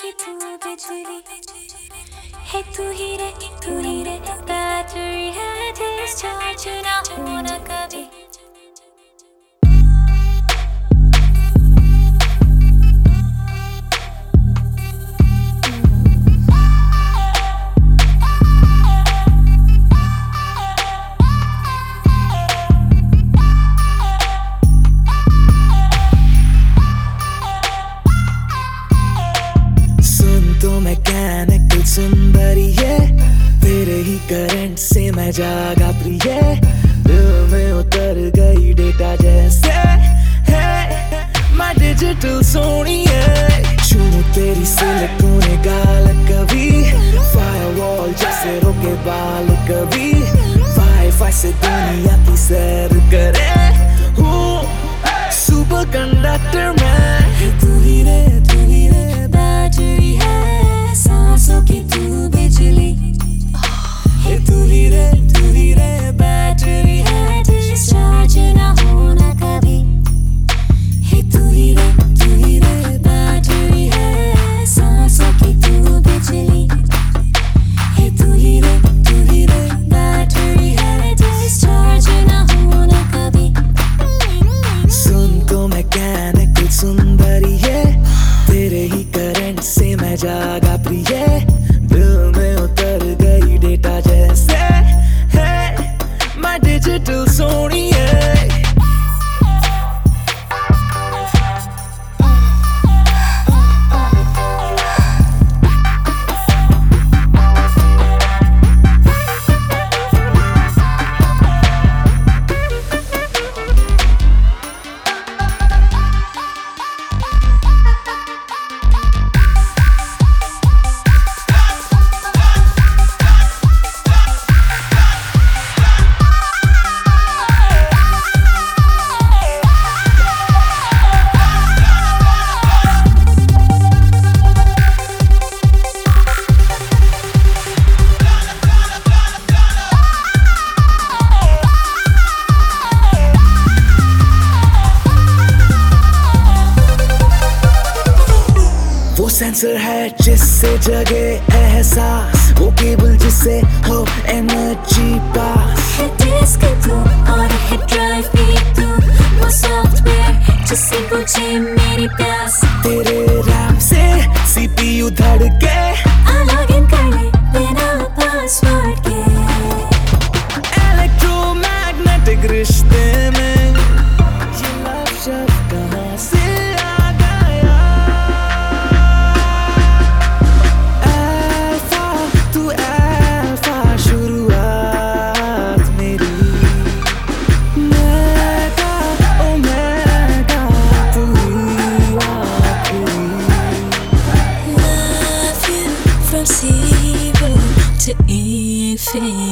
की तू बिजली है तू ही रे तू ही रे बैटरी है डिस्चार्ज ना मैकेनिकल सुंदरी है तेरे ही करंट से मैं जागा प्रिय। दिल में उतर गई डेटा जैसे। है, मैं डिजिटल सोनी है। छू तेरी ने गाल कभी। फायरवॉल जैसे रोके बाल। से आंसर है जिससे जगे एहसास। वो केबल जिससे हो एनर्जी पास। है डिस्क तू और है ड्राइव भी तू वो सॉफ्टवेयर जिससे मेरी प्यास तेरे रैम से सीपीयू धड़के। अलग इन कर ले पासवर्ड feel